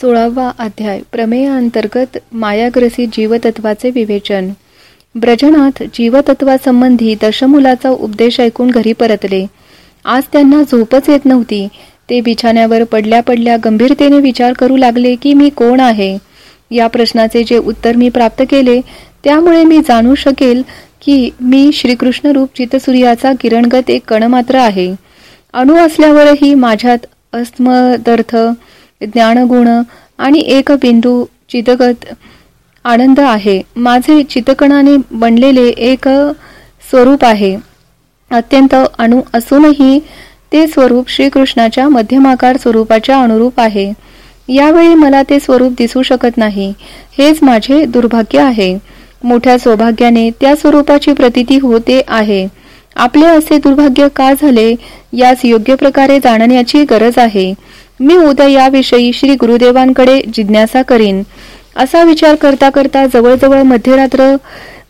सोळावा अध्याय प्रमेयाअंतर्गत मायाग्रसी जीवतत्वाचे विवेचन. ब्रजनाथ जीवतत्वासंबंधी दशमुलाचा उपदेश ऐकून घरी परतले. आज त्यांना झोपच येत नव्हती. ते बिछाण्यावर पडल्या पडल्या गंभीरतेने विचार करू लागले की मी कोण आहे? या प्रश्नाचे जे उत्तर मी प्राप्त केले त्यामुळे मी जाणू शकेल की मी श्रीकृष्ण रूप चितसूर्याचा किरणगत एक कण मात्र आहे. अणु असल्यावरही माझ्यात अस्मदर्थ ज्ञानगुण आणि एक बिंदू चितगत आनंद आहे. माझे चितकणाने बनलेले एक स्वरूप आहे. अत्यंत अणु असूनही ते स्वरूप श्रीकृष्णाच्या मध्यमाकार स्वरूपाच्या अनुरूप आहे. यावेळी मला ते स्वरूप दिसू शकत नाही. हेच माझे दुर्भाग्य आहे. मोठ्या सौभाग्याने त्या स्वरूपाची प्रतिती होते आहे. आपले असे दुर्भाग्य का झाले? यास योग्य प्रकारे जाणण्याची गरज आहे. मी उद्या याविषयी श्री गुरुदेवांकडे जिज्ञासा करीन. असा विचार करता करता जवळजवळ मध्यरात्र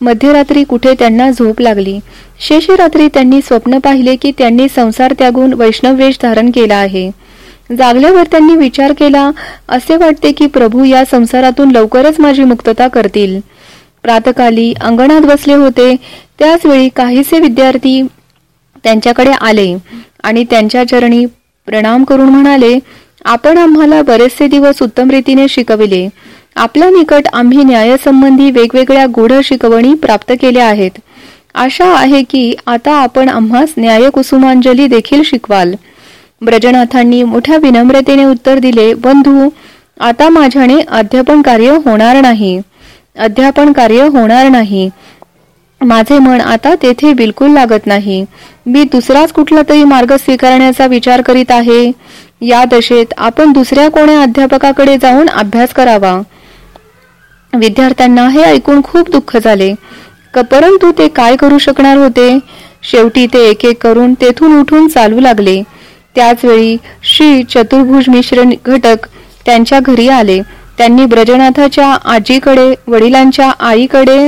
मध्यरात्री कुठे त्यांना झोप लागली. शेषरात्री त्यांनी स्वप्न पाहिले की त्यांनी संसार त्यागून वैष्णवेश धारण केला आहे. जागल्यावर त्यांनी विचार केला असे वाटते की प्रभू या संसारातून लवकरच माझी मुक्तता करतील. प्रातकाली अंगणात बसले होते. त्याच वेळी काहीसे विद्यार्थी त्यांच्याकडे आले आणि त्यांच्या चरणी प्रणाम करून म्हणाले आपण आम्हाला बरेचसे दिवस उत्तम रीतीने शिकविले. आपल्या निकट आम्ही न्यायसंबंधी वेगवेगळ्या गूढ शिकवणी प्राप्त केल्या आहेत. आशा आहे की आता आपण आम्हास न्यायकुसुमांजली देखील शिकवाल. ब्रजनाथांनी मोठ्या विनम्रतेने उत्तर दिले बंधू आता माझ्याने अध्यापन कार्य होणार नाही. अध्यापन कार्य होणार नाही. माझे मन आता तेथे बिलकुल लागत नाही. मी दुसराच कुठला तरी मार्ग स्वीकारण्याचा विचार करीत आहे. या दशेत आपण दुसऱ्या कोण्या अध्यापकाकडे जाऊन अभ्यास करावा. विद्यार्थ्यांना हे ऐकून खूप दुःख झाले. परंतु ते काय करू शकणार होते? शेवटी ते एक एक करून तेथून उठून चालू लागले. त्याच वेळी श्री चतुर्भुज मिश्र घटक त्यांच्या घरी आले. त्यांनी ब्रजनाथाच्या आजीकडे वडिलांच्या आईकडे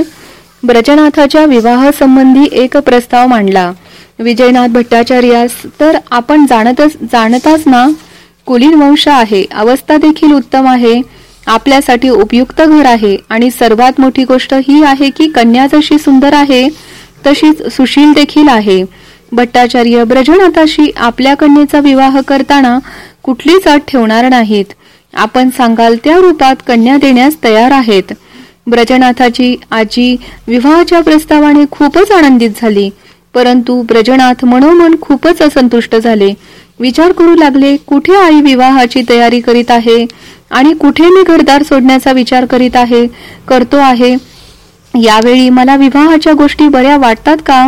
ब्रजनाथाच्या विवाहासंबंधी एक प्रस्ताव मांडला. विजयनाथ भट्टाचार्यास तर आपण जाणतच जाणताच ना? कुलीन वंश आहे अवस्था देखील उत्तम आहे आपल्यासाठी उपयुक्त घर आहे आणि सर्वात मोठी गोष्ट ही आहे की कन्या जशी सुंदर आहे तशीच सुशील देखील आहे. भट्टाचार्य ब्रजनाथाशी आपल्या कन्येचा विवाह करताना कुठलीच अट ठेवणार नाहीत. आपण सांगाल त्या रूपात कन्या देण्यास तयार आहेत. ब्रजनाथाची आजी विवाहाच्या प्रस्तावाने खूपच आनंदित झाली. परंतु ब्रजनाथ मनोमन खूपच असंतुष्ट झाले. विचार करू लागले कुठे आई विवाहाची तयारी करीत आहे आणि कुठे मी घरदार सोडण्याचा विचार करीत आहे करतो आहे? यावेळी मला विवाहाच्या गोष्टी बऱ्या वाटतात का?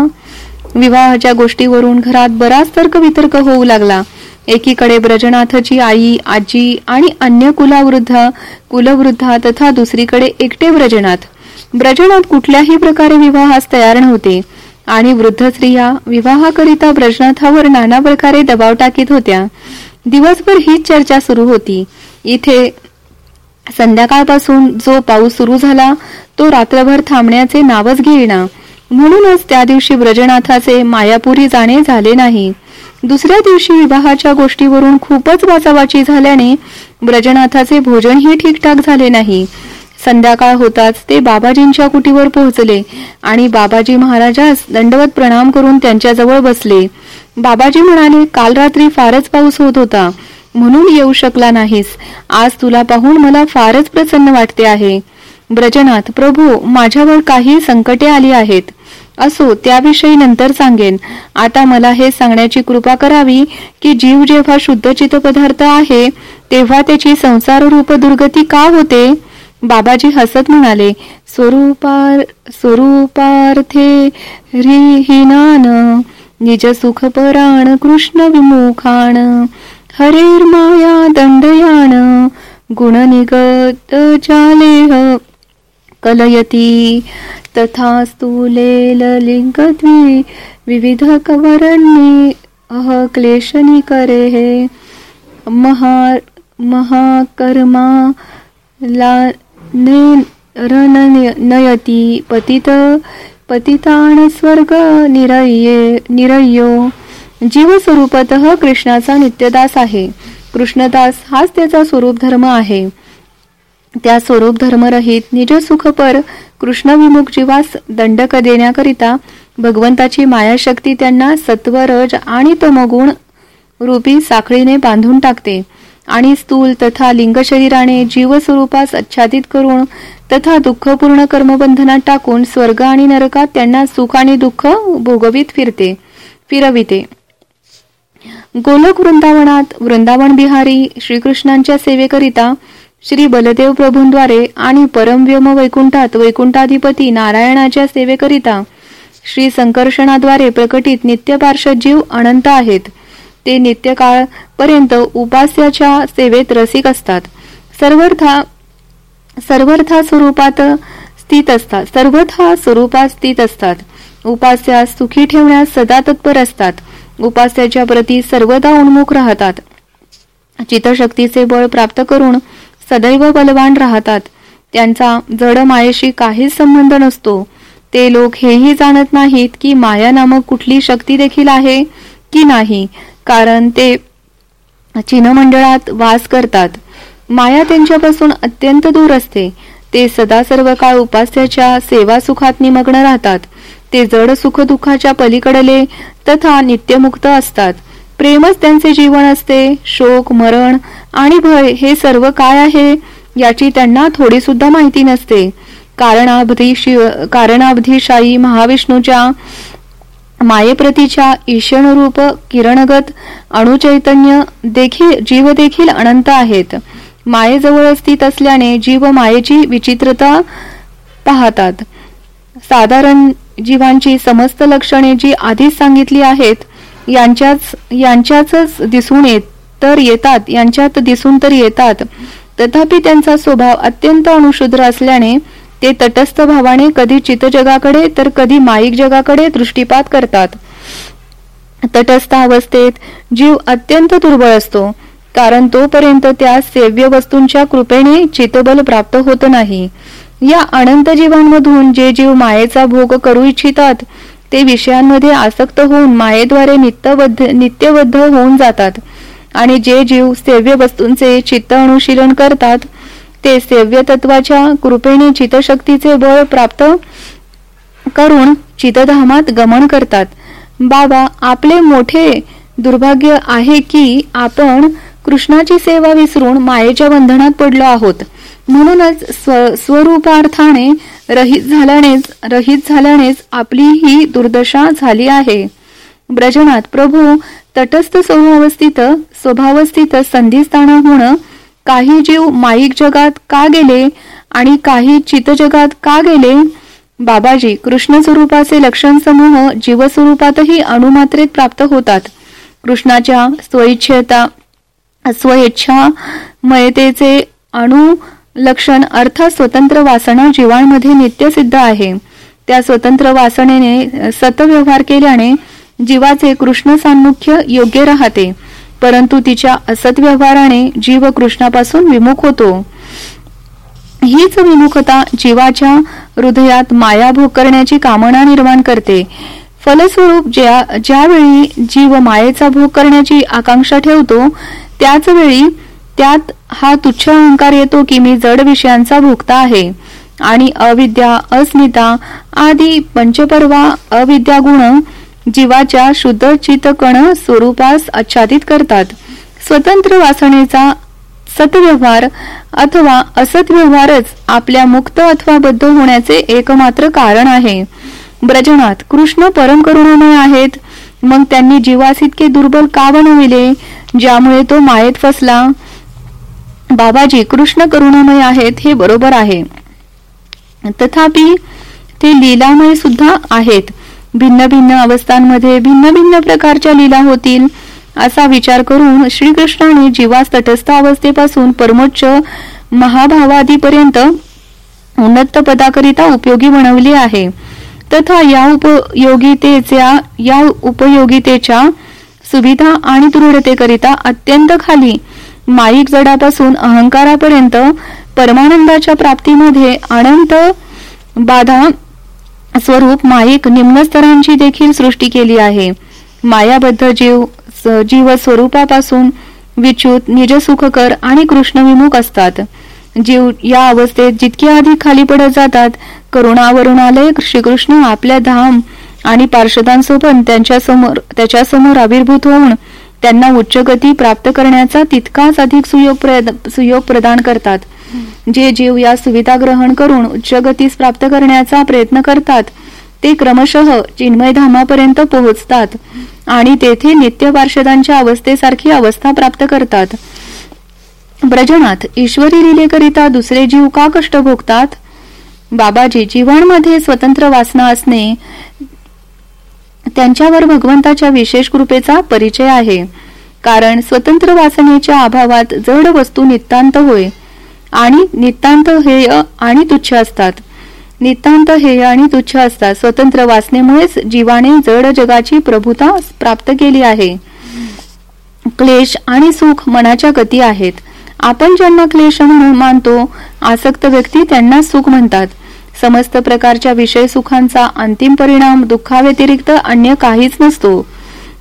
विवाहाच्या गोष्टीवरून घरात बराच तर्क वितर्क होऊ लागला. एकीकडे ब्रजनाथची आई आजी आणि अन्य कुलावृद्ध कुलवृद्धा तथा दुसरीकडे एकटे ब्रजनाथ. ब्रजनाथ कुठल्याही प्रकारे विवाहास तयार नव्हते. आणि वृद्ध स्त्रिया विवाहाकरिता ब्रजनाथावर नाना प्रकारे दबाव टाकीत होत्या. दिवसभर हीच चर्चा सुरू होती. इथे संध्याकाळपासून जो पाऊस सुरू झाला तो रात्रभर थांबण्याचे नावच घेईना. म्हणूनच त्या दिवशी ब्रजनाथाचे मायापुरी जाणे झाले नाही. दुसऱ्या दिवशी विवाहाच्या गोष्टीवरून खूपच वाचावाची झाल्याने ब्रजनाथाचे भोजनही ठीकठाक झाले नाही. संध्याकाळ होताच ते बाबाजींच्या कुटीवर पोहोचले आणि बाबाजी महाराजास दंडवत प्रणाम करून त्यांच्याजवळ बसले. बाबाजी म्हणाले काल रात्री फारच पाऊस होत होता. म्हणून येऊ शकला नाहीस. आज तुला पाहून मला फारच प्रसन्न वाटते आहे. ब्रजनाथ प्रभू माझ्यावर काही संकटे आली आहेत. असो त्याविषयी नंतर सांगेन. आता मला हे सांगण्याची कृपा करावी की जीव जेव्हा शुद्ध पदार्थ आहे तेव्हा त्याची संसार रूप दुर्गती का होते? बाबाजी हसत म्हणाले स्वरूपार स्वरूपार्थे रिहिनान निज सुख पराण कृष्ण विमुखान हरेर्माया दंडयान गुणनिगत चालेह कलयती। तथा लिंगद्वी विविध कवरणी अह क्लेशनिकरे। हे महा महाकर्मा ला नयती पतित पतितान स्वर्ग निरये। निरय्यो जीवस्वरूपत कृष्णाचा नित्यदास आहे। कृष्णदास हाच त्याचा स्वरूप धर्म आहे। त्या स्वरूप धर्मरहित निज सुखपर कृष्णविमुख जीवास दंडक देण्याकरिता भगवंताची मायाशक्ती त्यांना सत्व रज आणि तमगुण रूपी साखळीने बांधून टाकते आणि स्थूल तथा लिंग शरीराने जीवस्वरूपास आच्छादित करून तथा दुःखपूर्ण कर्मबंधनात टाकून स्वर्ग आणि नरकात त्यांना सुख आणि दुःख भोगवीत फिरते फिरविते. गोलक वृंदावनात वृंदावन बिहारी श्रीकृष्णांच्या सेवेकरिता श्री बलदेव प्रभूंद्वारे आणि परमव्योम वैकुंठात वैकुंठाधिपती नारायणाच्या सेवेकरिता श्री संकर्षणाद्वारे प्रकटित नित्य जीव अनंत आहेत. ते नित्यकाळपर्यंत पर्यंत उपास्याच्या सेवेत रसिक असतात. सर्वथा सर्वथा स्वरूपात स्थित असतात. सर्वथा स्वरूपात स्थित असतात. उपास्यास सुखी ठेवण्यास सदा तत्पर असतात. उपास्याच्या प्रती सर्वदा उन्मुख राहतात. चितशक्तीचे बळ प्राप्त करून सदैव बलवान राहतात. त्यांचा जड मायेशी काहीच संबंध नसतो. ते लोक हेही जाणत नाहीत की माया नामक कुठली शक्ती देखील आहे की नाही कारण ते चिन्हमंडळात वास करतात. माया त्यांच्यापासून अत्यंत दूर असते. ते सदा सर्व काळ उपास्याच्या सेवा सुखात निमग्न राहतात. ते जड सुख दुःखाच्या पलीकडले तथा नित्यमुक्त असतात. प्रेमच त्यांचे जीवन असते. शोक मरण आणि भय हे सर्व काय आहे याची त्यांना थोडी सुद्धा माहिती नसते. कारणाबधी शिव कारणाबधीशाही महाविष्णूच्या मायेप्रतीच्या ईशणरूप किरणगत अणुचैतन्य देखील जीव देखील अनंत आहेत. मायेजवळ स्थित असल्याने जीव मायेची विचित्रता पाहतात. साधारण जीवांची समस्त लक्षणे जी आधीच सांगितली आहेत यांच्याच यांच्याच दिसून येत तर येतात यांच्यात दिसून तर येतात. तथापि त्यांचा स्वभाव अत्यंत अणुशुद्र असल्याने ते तटस्थ भावाने कधी चितजगाकडे तर कधी माईक जगाकडे दृष्टीपात करतात. तटस्थ अवस्थेत जीव अत्यंत दुर्बळ असतो कारण तोपर्यंत त्या सेव्य वस्तूंच्या कृपेने चितबल प्राप्त होत नाही. या अनंत जीवांमधून जे जीव मायेचा भोग करू इच्छितात ते विषयांमध्ये आसक्त होऊन मायेद्वारे नित्यबद्ध नित्यबद्ध होऊन जातात. आणि जे जीव सेव्य वस्तूंचे चित्त अनुशीलन करतात ते सेव्य तत्वाच्या कृपेने चितशक्तीचे बळ प्राप्त करून चितधामात गमन करतात. बाबा आपले मोठे दुर्भाग्य आहे की आपण कृष्णाची सेवा विसरून मायेच्या बंधनात पडलो आहोत. म्हणूनच स्व स्वरूपार्थाने रहित झाल्यानेच रहित झाल्यानेच आपली ही दुर्दशा झाली आहे. ब्रजनात प्रभू तटस्थ स्वभावस्थित स्वभावस्थित होणं काही जीव माईक जगात का गेले आणि काही चित जगात का गेले बाबाजी कृष्ण स्वरूपाचे लक्षण समूह जीवस्वरूपातही अणुमात्रेत प्राप्त होतात. कृष्णाच्या स्वइच्छता स्वइच्छा मयतेचे अणु लक्षण अर्थात स्वतंत्र वासना जीवांमध्ये नित्यसिद्ध आहे. त्या स्वतंत्र वासनेने सतव्यवहार केल्याने जीवाचे कृष्ण सान्मुख्य योग्य राहते. परंतु तिच्या असत व्यवहाराने जीव कृष्णापासून विमुख होतो. हीच विमुखता जीवाच्या हृदयात माया भोग करण्याची कामना निर्माण करते. फलस्वरूप ज्या ज्यावेळी जीव मायेचा भोग करण्याची आकांक्षा ठेवतो त्याच वेळी त्यात हा तुच्छ अहंकार येतो की मी जड विषयांचा भोगता आहे. आणि अविद्या अस्मिता आदी पंचपर्वा अविद्या गुण जीवाच्या शुद्ध चितकण स्वरूपास आच्छादित करतात. स्वतंत्र वासनेचा सतव्यवहार अथवा असत व्यवहारच आपल्या मुक्त अथवा बद्ध होण्याचे एकमात्र कारण आहे. ब्रजनात कृष्ण परम करुणामय आहेत. मग त्यांनी जीवास इतके दुर्बल का बनविले? ज्यामुळे तो मायेत फसला. बाबाजी कृष्ण करुणामय आहेत हे बरोबर आहे. तथापि ते लीलामय सुद्धा आहेत. भिन्न भिन्न अवस्थांमध्ये भिन्न भिन्न प्रकारच्या लीला होतील असा विचार करून श्रीकृष्णाने जीवास तटस्थ अवस्थेपासून परमोच्च महाभावादीपर्यंत उन्नत पदाकरिता उपयोगी बनवली आहे. तथा या उपयोगितेच्या या उपयोगितेच्या सुविधा आणि दृढतेकरिता अत्यंत खाली माईक जडापासून अहंकारापर्यंत परमानंदाच्या प्राप्तीमध्ये अनंत बाधा स्वरूप माईक निम्नस्तरांची देखील सृष्टी केली आहे. मायाबद्ध जीव जीव स्वरूपापासून विच्युत निजसुखकर आणि कृष्णविमुख असतात. जीव या अवस्थेत जितके अधिक खाली पडत जातात करुणावरुणालय श्रीकृष्ण आपल्या धाम आणि पार्षदांसोबत त्यांच्यासमोर त्याच्यासमोर आविर्भूत होऊन त्यांना उच्च गती प्राप्त करण्याचा तितकाच अधिक सुयोग सुयोग प्रदान करतात. जे जीव या सुविधा ग्रहण करून उच्च गतीस प्राप्त करण्याचा प्रयत्न करतात ते क्रमशः चिन्मय धामापर्यंत पोहोचतात आणि तेथे नित्य पार्षदांच्या अवस्थेसारखी अवस्था प्राप्त करतात. ब्रजनाथ ईश्वरी लिलेकरिता दुसरे जीव का कष्ट भोगतात? बाबाजी जीवांमध्ये स्वतंत्र वासना असणे त्यांच्यावर भगवंताच्या विशेष कृपेचा परिचय आहे. कारण स्वतंत्र वासनेच्या अभावात जड वस्तू नितांत होय आणि नितांत हेय आणि तुच्छ असतात. नितांत हेय आणि तुच्छ असतात. स्वतंत्र वासनेमुळेच जीवाने जड जगाची प्रभुता प्राप्त केली आहे. क्लेश आणि सुख मनाच्या गती आहेत. आपण ज्यांना क्लेश म्हणून मानतो आसक्त व्यक्ती त्यांना सुख म्हणतात. समस्त प्रकारच्या विषय सुखांचा अंतिम परिणाम दुःखाव्यतिरिक्त अन्य काहीच नसतो.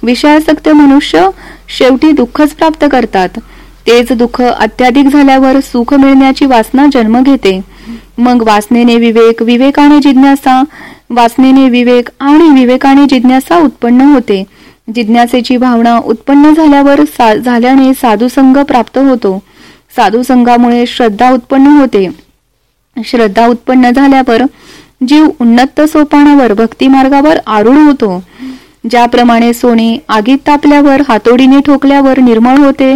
विषयासक्त मनुष्य शेवटी दुःखच प्राप्त करतात. तेच दुःख अत्याधिक झाल्यावर सुख मिळण्याची वासना जन्म घेते. मग वासनेने विवेक विवेकाने जिज्ञासा वासनेने विवेक आणि विवेकाने जिज्ञासा उत्पन्न होते. जिज्ञासेची भावना उत्पन्न झाल्यावर सा, झाल्याने साधुसंग प्राप्त होतो. साधुसंगामुळे श्रद्धा उत्पन्न होते. श्रद्धा उत्पन्न झाल्यावर जीव उन्नत सोपानावर भक्ती मार्गावर आरूढ होतो. ज्याप्रमाणे सोने आगीत तापल्यावर हातोडीने ठोकल्यावर निर्मळ होते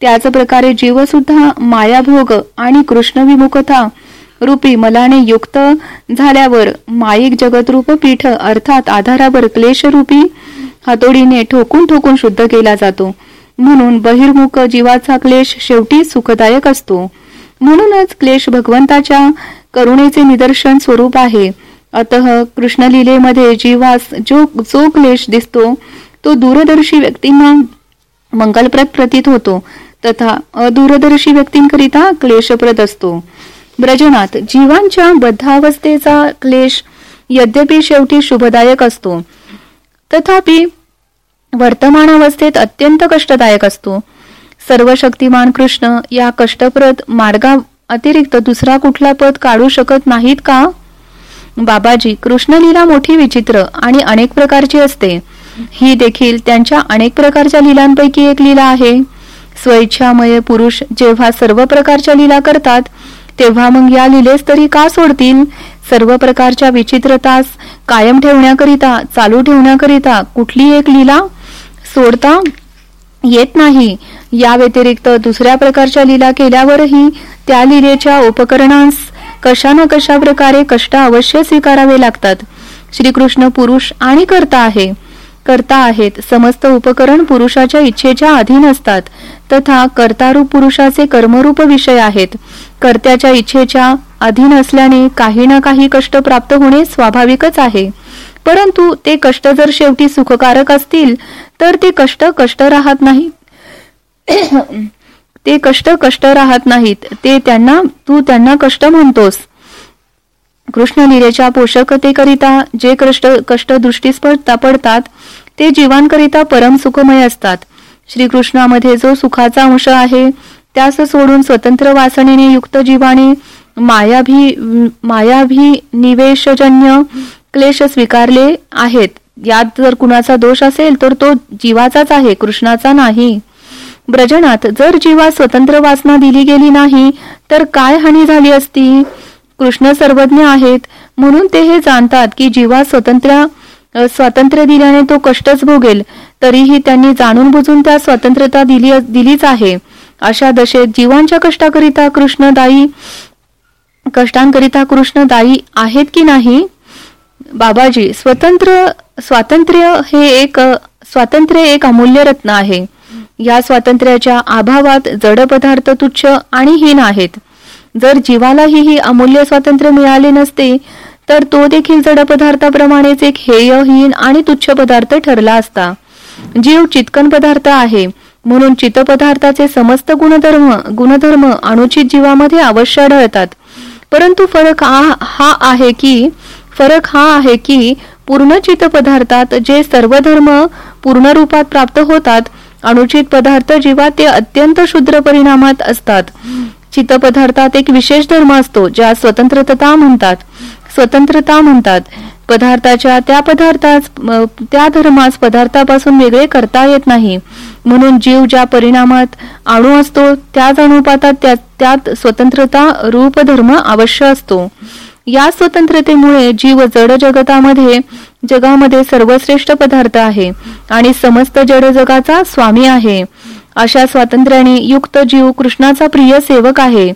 त्याच प्रकारे जीव सुद्धा मायाभोग आणि कृष्ण विमुखता रूपी मलाने युक्त झाल्यावर माईक जगतरूप पीठ अर्थात आधारावर क्लेशरूपी हातोडीने ठोकून ठोकून शुद्ध केला जातो. म्हणून बहिर्मुख जीवाचा क्लेश शेवटी सुखदायक असतो. म्हणूनच क्लेश भगवंताच्या करुणेचे निदर्शन स्वरूप आहे. अतः कृष्णलीलेमध्ये जीवास जो जो क्लेश दिसतो तो दूरदर्शी व्यक्तींना मंगलप्रद प्रतीत होतो. तथा अदूरदर्शी व्यक्तींकरिता क्लेशप्रद असतो. ब्रजनात जीवांच्या बद्धावस्थेचा क्लेश यद्यपि शेवटी शुभदायक असतो तथापि वर्तमान अवस्थेत अत्यंत कष्टदायक असतो. सर्व शक्तिमान कृष्ण या कष्टप्रद मार्गा अतिरिक्त दुसरा कुठला पद काढू शकत नाहीत का? बाबाजी कृष्णलीला मोठी विचित्र आणि अनेक प्रकारची असते. ही देखील त्यांच्या अनेक प्रकारच्या लिलांपैकी एक लीला आहे. स्वेच्छामय पुरुष जेव्हा सर्व प्रकारच्या लीला करतात तेव्हा मग या लिलेस तरी का सोडतील? सर्व प्रकारच्या विचित्रतास कायम ठेवण्याकरिता चालू ठेवण्याकरिता कुठली एक लीला? सोडता येत नाही. या व्यतिरिक्त दुसऱ्या प्रकारच्या लीला केल्यावरही त्या लिलेच्या उपकरणांस कशा ना कशा प्रकारे कष्ट अवश्य स्वीकारावे लागतात. श्रीकृष्ण पुरुष आणि करता आहे. करता आहेत समस्त उपकरण पुरुषाच्या इच्छेच्या अधीन असतात. तथा कर्तारूप पुरुषाचे कर्मरूप विषय आहेत. कर्त्याच्या इच्छेच्या अधीन असल्याने काही ना काही कष्ट प्राप्त होणे स्वाभाविकच आहे. परंतु ते कष्ट जर शेवटी सुखकारक असतील तर ते कष्ट कष्ट राहत नाही ते कष्ट कष्ट राहत नाहीत. ते त्यांना तू त्यांना कष्ट म्हणतोस. कृष्ण लीलेच्या पोषकतेकरिता जे कष्ट कष्ट दृष्टीस पडतात ते जीवांकरिता परम सुखमय असतात. श्रीकृष्णामध्ये जो सुखाचा अंश आहे त्यास सोडून स्वतंत्र वासनेने युक्त जीवाने मायाभी मायाभी निवेशजन्य क्लेश स्वीकारले आहेत. यात जर कुणाचा दोष असेल तर तो जीवाचाच आहे कृष्णाचा नाही. ब्रजनात जर जीवा स्वतंत्र वासना दिली गेली नाही तर काय हानी झाली असती? कृष्ण सर्वज्ञ आहेत म्हणून ते हे जाणतात की जीवा स्वतंत्र स्वातंत्र्य दिल्याने तो कष्टच भोगेल तरीही त्यांनी जाणून बुजून त्या स्वतंत्रता दिली दिलीच आहे. अशा दशेत जीवांच्या कष्टाकरिता कृष्णदायी कष्टांकरिता कृष्णदायी आहेत की नाही? बाबाजी स्वतंत्र स्वातंत्र्य हे एक स्वातंत्र्य एक अमूल्य रत्न आहे. या स्वातंत्र्याच्या अभावात जड पदार्थ तुच्छ आणि हीन आहेत. जर जीवालाही ही अमूल्य स्वातंत्र्य मिळाले नसते तर तो देखील जड पदार्थाप्रमाणेच एक हेयहीन आणि तुच्छ पदार्थ ठरला असता. जीव चितकन पदार्थ आहे म्हणून चितपदार्थाचे समस्त गुणधर्म गुणधर्म अनुचित जीवामध्ये अवश्य आढळतात. परंतु फरक हा आहे की फरक हा आहे की पूर्ण चित पदार्थात जे सर्वधर्म पूर्णरूपात पूर्ण रूपात प्राप्त होतात अनुचित पदार्थ जीवा ते अत्यंत शुद्र परिणामात असतात. चित्तपदार्थात एक विशेष धर्म असतो ज्या स्वतंत्रता म्हणतात. स्वतंत्रता म्हणतात. पदार्थाच्या त्या पदार्थास त्या धर्मास पदार्थापासून वेगळे करता येत नाही. म्हणून जीव ज्या परिणामात अणू असतो त्याच अनुपातात त्यात स्वतंत्रता रूप धर्म अवश्य असतो. या स्वतंत्रतेमुळे जीव जड जगतामध्ये जगामध्ये सर्वश्रेष्ठ पदार्थ आहे आणि समस्त जड जगाचा स्वामी आहे. अशा स्वातंत्र्याने युक्त जीव कृष्णाचा प्रिय सेवक आहे.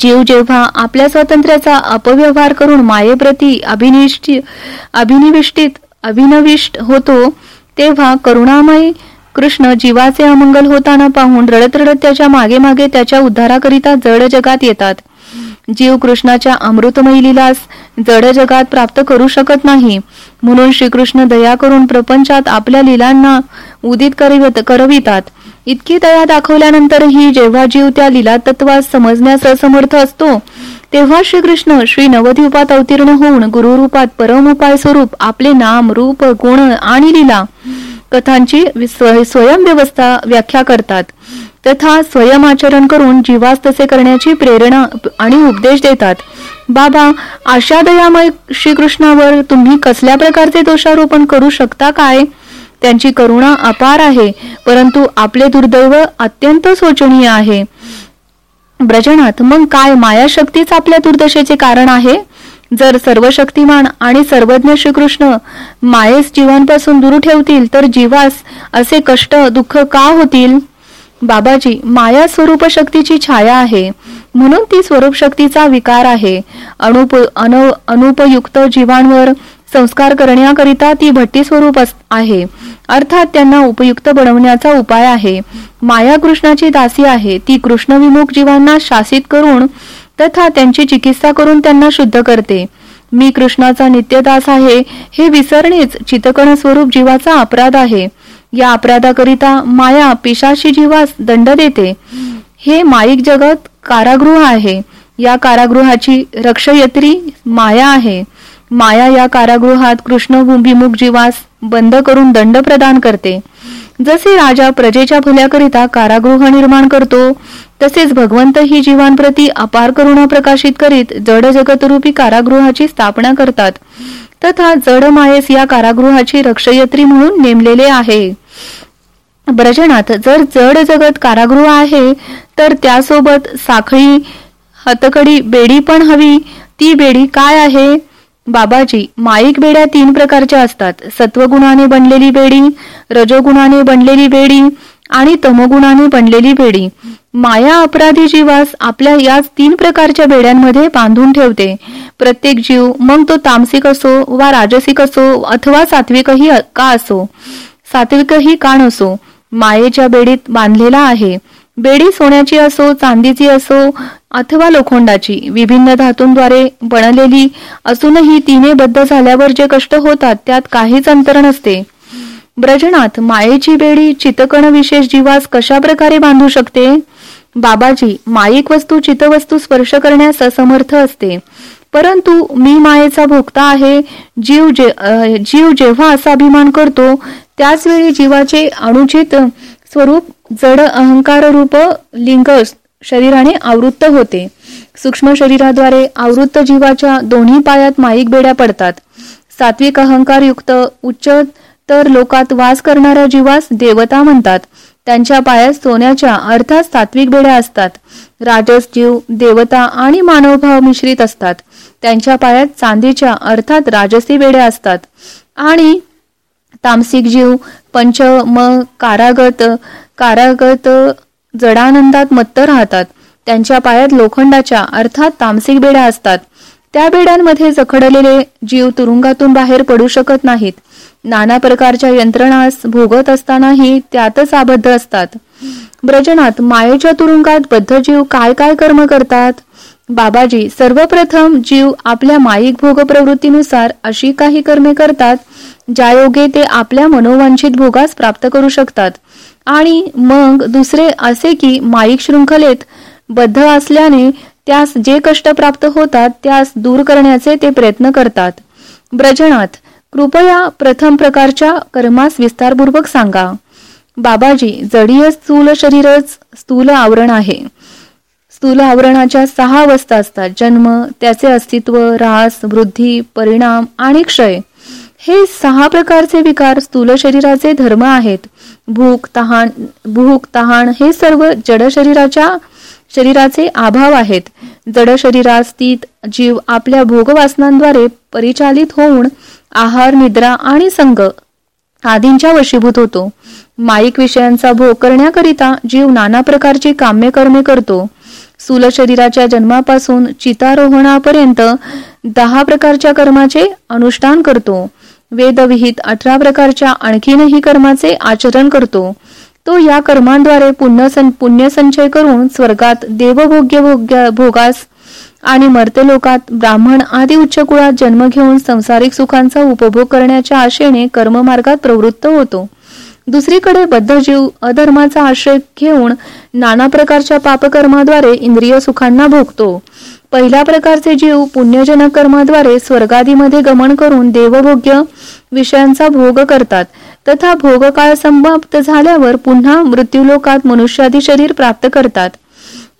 जीव जेव्हा आपल्या स्वातंत्र्याचा अपव्यवहार करून मायेप्रती अभिनिष्ठ अभिनिविष्टित अभिनविष्ट होतो तेव्हा करुणामय कृष्ण जीवाचे अमंगल होताना पाहून रडत रडत त्याच्यामागे मागे त्याच्या उद्धाराकरिता जड जगात येतात. जीव कृष्णाच्या अमृतमयी लिलास जड जगात प्राप्त करू शकत नाही. म्हणून श्रीकृष्ण दया करून प्रपंचात आपल्या लिलांना उदित करवितात. इतकी दया दाखवल्यानंतरही जेव्हा जीव त्या लिला तत्वास समजण्यास असमर्थ असतो तेव्हा श्रीकृष्ण श्री नवद्वीपात अवतीर्ण होऊन गुरुरूपात परम उपाय स्वरूप आपले नाम रूप गुण आणि लीला कथांची स्वयंव्यवस्था व्याख्या करतात. तथा स्वयंआचरण करून जीवास तसे करण्याची प्रेरणा आणि उपदेश देतात. बाबा आशा दयामय श्रीकृष्णावर तुम्ही कसल्या प्रकारचे दोषारोपण करू शकता काय? त्यांची करुणा अपार आहे परंतु आपले दुर्दैव अत्यंत शोचनीय आहे. ब्रजनात मग काय? माया शक्तीच आपल्या दुर्दशेचे कारण आहे? जर सर्व शक्तिमान आणि सर्वज्ञ श्रीकृष्ण मायेस जीवांपासून दूर ठेवतील तर जीवास असे कष्ट दुःख का होतील? बाबाजी माया स्वरूप शक्तीची छाया आहे. म्हणून ती स्वरूप शक्तीचा विकार आहे. अनुप अनुपयुक्त जीवांवर संस्कार करण्याकरिता ती भट्टी स्वरूप आहे. अर्थात त्यांना उपयुक्त बनवण्याचा उपाय आहे. माया कृष्णाची दासी आहे. ती कृष्णविमुख जीवांना शासित करून तथा त्यांची चिकित्सा करून त्यांना शुद्ध करते. मी कृष्णाचा नित्यदास आहे हे विसरणेच चितकण स्वरूप जीवाचा अपराध आहे. या अपराधाकरिता माया पिशाशी जीवास दंड देते. हे माईक जगत कारागृह आहे. या कारागृहाची रक्षयत्री माया आहे. माया या कारागृहात कृष्ण विमुख जीवास बंद करून दंड प्रदान करते. जसे राजा प्रजेच्या भल्याकरिता कारागृह निर्माण करतो तसेच भगवंत ही जीवांप्रती अपार करुणा प्रकाशित करीत जड जगतरूपी कारागृहाची स्थापना करतात. तथा जड मायेस या कारागृहाची रक्षयत्री म्हणून नेमलेले आहे. ब्रजनाथ जर जड जगत कारागृह आहे तर त्यासोबत साखळी हतकडी बेडी पण हवी. ती बेडी काय आहे? बाबाजी माईक बेड्या तीन प्रकारच्या असतात. सत्वगुणाने बनलेली बेडी रजोगुणाने बनलेली बेडी आणि तमगुणाने बनलेली बेडी. माया अपराधी जीवास आपल्या याच तीन प्रकारच्या बेड्यांमध्ये बांधून ठेवते. प्रत्येक जीव मग तो तामसिक असो वा राजसिक असो अथवा सात्विकही का असो? सात्विकही का नसो? मायेच्या बेडीत बांधलेला आहे. बेडी सोन्याची असो चांदीची असो अथवा लोखंडाची. विभिन्न धातूंद्वारे बनलेली असूनही तिने बद्ध झाल्यावर जे कष्ट होतात त्यात काहीच अंतर नसते. ब्रजनाथ मायेची बेडी चितकण विशेष जीवास कशा प्रकारे बांधू शकते? बाबाजी माईक वस्तू चितवस्तू स्पर्श करण्यास असमर्थ असते. परंतु मी मायेचा भोगता आहे जीव जे जीव जेव्हा असा अभिमान करतो त्याच वेळी जीवाचे अनुचित स्वरूप जड अहंकार रूप लिंग शरीराने आवृत्त होते. सूक्ष्म शरीराद्वारे आवृत्त जीवाच्या दोन्ही पायात माईक बेड्या पडतात. सात्विक अहंकार युक्त उच्च तर लोकात वास करणाऱ्या जीवास देवता म्हणतात. त्यांच्या पायात सोन्याच्या अर्थात सात्विक बेड्या असतात. राजस जीव देवता आणि मानवभाव मिश्रित असतात. त्यांच्या पायात चांदीच्या अर्थात राजसी बेड्या असतात. आणि तामसिक जीव पंच म कारागत कारागत जडानंदात मत्त राहतात. त्यांच्या पायात लोखंडाच्या अर्थात तामसिक बेड्या असतात. त्या बेड्यांमध्ये जखडलेले जीव तुरुंगातून बाहेर पडू शकत नाहीत. नाना प्रकारच्या यंत्रणास भोगत असतानाही त्यातच आबद्ध असतात. ब्रजनात मायेच्या तुरुंगात बद्ध जीव काय काय कर्म करतात? बाबाजी सर्वप्रथम जीव आपल्या माईक भोग प्रवृत्तीनुसार अशी काही कर्मे करतात ज्यायोगे ते आपल्या मनोवांछित भोगास प्राप्त करू शकतात. आणि मग दुसरे असे की माईक शृंखलेत बद्ध असल्याने त्यास जे कष्ट प्राप्त होतात त्यास दूर करण्याचे ते प्रयत्न करतात. ब्रजनाथ कृपया प्रथम प्रकारच्या कर्मास विस्तारपूर्वक सांगा. बाबाजी जडीय स्थूल शरीरच स्थूल आवरण आहे. स्थूल आवरणाच्या सहा अवस्था असतात. जन्म त्याचे अस्तित्व रास वृद्धी परिणाम आणि क्षय. हे सहा प्रकारचे विकार स्थूल शरीराचे धर्म आहेत. भूक तहान भूक तहान हे सर्व जड शरीराच्या शरीराचे अभाव आहेत. जड शरीरात स्थित जीव आपल्या भोगवासनांद्वारे परिचालित होऊन आहार निद्रा आणि संग आदींच्या वशीभूत होतो. माईक विषयांचा भोग करण्याकरिता जीव नाना प्रकारची काम्य कर्मे करतो. स्थूल शरीराच्या जन्मापासून चितारोहणापर्यंत दहा प्रकारच्या कर्माचे अनुष्ठान करतो. वेदविहित अठरा प्रकारच्या आणखीनही कर्माचे आचरण करतो. तो या कर्मांद्वारे पुण्य पुण्य संचय करून स्वर्गात देवभोग्य भोग्य भोगास आणि मर्ते लोकात ब्राह्मण आदी उच्च कुळात जन्म घेऊन संसारिक सुखांचा उपभोग करण्याच्या आशेने कर्ममार्गात प्रवृत्त होतो. दुसरीकडे बद्धजीव अधर्माचा आश्रय घेऊन नाना प्रकारच्या पापकर्माद्वारे इंद्रिय सुखांना भोगतो. पहिल्या प्रकारचे जीव पुण्यजनक कर्माद्वारे स्वर्गादीमध्ये गमन करून देवभोग्य विषयांचा भोग करतात. तथा भोगकाळ समाप्त झाल्यावर पुन्हा मृत्यूलोकात मनुष्यादी शरीर प्राप्त करतात.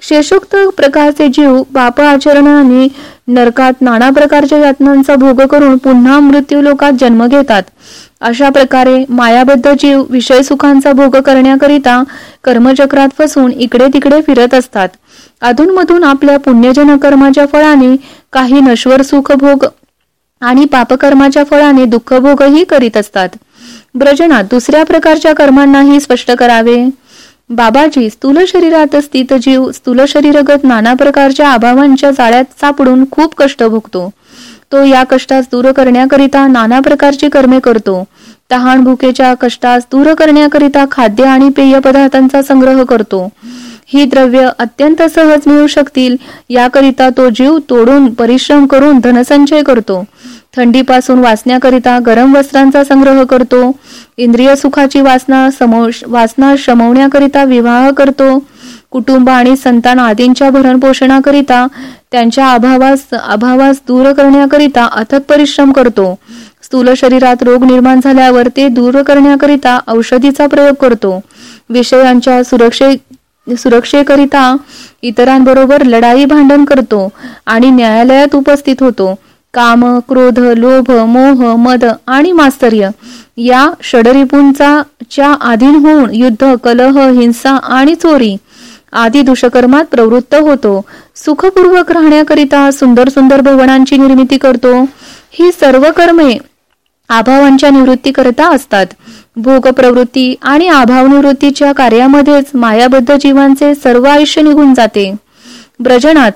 शेषोक्त प्रकारचे जीव पाप आचरणाने नरकात नाना प्रकारच्या यातनांचा भोग करून पुन्हा मृत्यूलोकात जन्म घेतात. अशा प्रकारे मायाबद्ध जीव विषय सुखांचा भोग करण्याकरिता कर्मचक्रात फसून इकडे तिकडे फिरत असतात. अधूनमधून आपल्या पुण्यजन कर्माच्या फळाने काही नश्वर सुख भोग आणि पापकर्माच्या फळाने दुःखभोगही करीत असतात. ब्रजनात दुसऱ्या प्रकारच्या कर्मांनाही स्पष्ट करावे. बाबाजी स्थूल शरीरात स्थित जीव स्थूल शरीरगत नाना प्रकारच्या अभावांच्या जाळ्यात सापडून खूप कष्ट भोगतो. तो या कष्टास दूर करण्याकरिता नाना प्रकारची कर्मे करतो. तहान भुकेच्या कष्टास दूर करण्याकरिता खाद्य आणि पेय पदार्थांचा संग्रह करतो. ही द्रव्य अत्यंत सहज मिळू शकतील याकरिता तो जीव तोडून परिश्रम करून धनसंचय करतो. थंडीपासून वाचण्याकरिता गरम वस्त्रांचा संग्रह करतो. इंद्रिय सुखाची वासना समो वासना शमवण्याकरिता विवाह करतो. कुटुंब आणि संतान आदींच्या भरणपोषणाकरिता त्यांच्या अभावास अभावास दूर करण्याकरिता अथक परिश्रम करतो. स्थूल शरीरात रोग निर्माण झाल्यावर ते दूर करण्याकरिता औषधीचा प्रयोग करतो. विषयांच्या सुरक्षे सुरक्षेकरिता इतरांबरोबर लढाई भांडण करतो आणि न्यायालयात उपस्थित होतो. काम क्रोध लोभ मोह मद आणि मास्तर्य या षडरिपूंचा च्या अधीन होऊन युद्ध कलह हिंसा आणि चोरी आदी दुष्कर्मात प्रवृत्त होतो. सुखपूर्वक राहण्याकरिता सुंदर सुंदर भवनांची निर्मिती करतो. ही सर्व कर्मे अभावांच्या निवृत्ती करता असतात. भोग प्रवृत्ती आणि अभाव निवृत्तीच्या कार्यामध्येच मायाबद्ध जीवांचे सर्व आयुष्य निघून जाते. ब्रजनात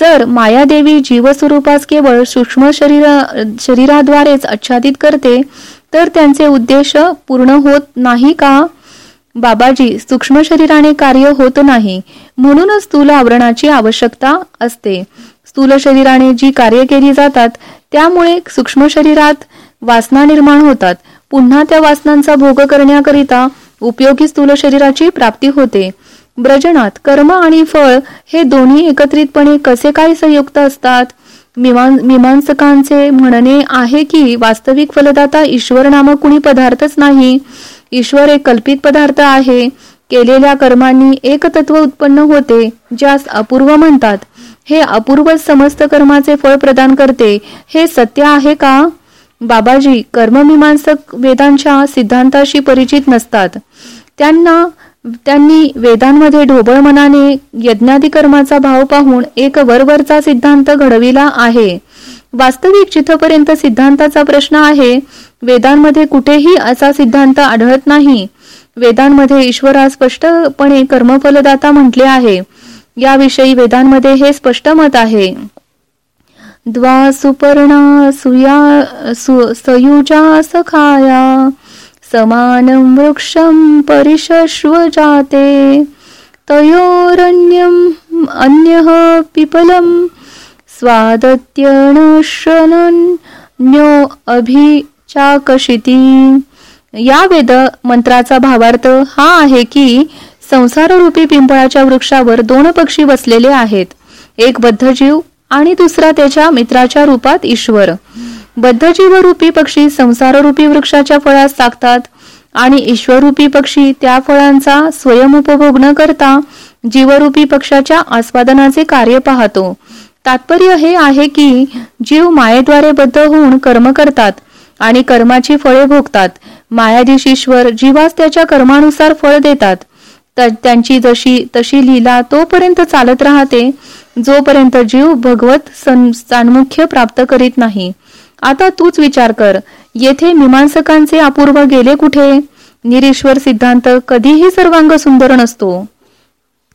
जर मायादेवी जीवस्वरूपास केवळ सूक्ष्म शरीर शरीराद्वारेच आच्छादित करते तर त्यांचे उद्देश पूर्ण होत नाही का? बाबाजी सूक्ष्म शरीराने कार्य होत नाही. म्हणूनच स्थूल आवरणाची आवश्यकता असते. स्थूल शरीराने जी कार्य केली जातात त्यामुळे सूक्ष्म शरीरात वासना निर्माण होतात. पुन्हा त्या वासनांचा भोग करण्याकरिता उपयोगी स्थूल शरीराची प्राप्ती होते. ब्रजनात कर्म आणि फळ हे दोन्ही एकत्रितपणे कसे काय संयुक्त असतात? मीमांसकांचे म्हणणे आहे की वास्तविक फलदाता ईश्वर नामक कुणी पदार्थच नाही. ईश्वर एक कल्पित पदार्थ आहे. केलेल्या कर्मांनी एक तत्व उत्पन्न होते ज्यास अपूर्व म्हणतात. हे अपूर्व समस्त कर्माचे फळ प्रदान करते. हे सत्य आहे का? बाबाजी कर्ममीमांसक वेदांच्या सिद्धांताशी परिचित नसतात. त्यांना त्यांनी वेदांमध्ये ढोबळ मनाने यज्ञादी कर्माचा भाव पाहून एक वरवरचा सिद्धांत घडविला आहे. वास्तविक जिथपर्यंत सिद्धांताचा प्रश्न आहे वेदांमध्ये कुठेही असा सिद्धांत आढळत नाही. वेदांमध्ये ईश्वरा स्पष्टपणे कर्मफलदाता म्हटले आहे. याविषयी वेदांमध्ये हे स्पष्ट मत आहे. द्वा सुपर्णा सुया सु सयुजा सखाया समानं वृक्षं परिशश्व जाते तयोरन्यम् अन्यः पिपलं स्वादत्यणश्रनन्यो अभिचाकशिती। या वेद मंत्राचा भावार्थ हा आहे की संसाररूपी पिंपळाच्या वृक्षावर दोन पक्षी बसलेले आहेत. एक बद्धजीव आणि दुसरा त्याच्या मित्राच्या रूपात ईश्वर. बद्धजीवरूपी पक्षी संसाररूपी वृक्षाच्या फळास टाकतात आणि ईश्वरूपी पक्षी त्या फळांचा स्वयंउपभोग न करता जीवरूपी पक्षाच्या आस्वादनाचे कार्य पाहतो. तात्पर्य हे आहे की जीव मायेद्वारे बद्ध होऊन कर्म करतात आणि कर्माची फळे भोगतात. मायाधीश ईश्वर जीवास त्याच्या कर्मानुसार फळ देतात. त्यांची जशी तशी लीला तोपर्यंत चालत राहते जोपर्यंत जीव भगवत सान्मुख्य प्राप्त करीत नाही. आता तूच विचार कर येथे मीमांसकांचे अपूर्व गेले कुठे? निरीश्वर सिद्धांत कधीही सर्वांग सुंदर नसतो.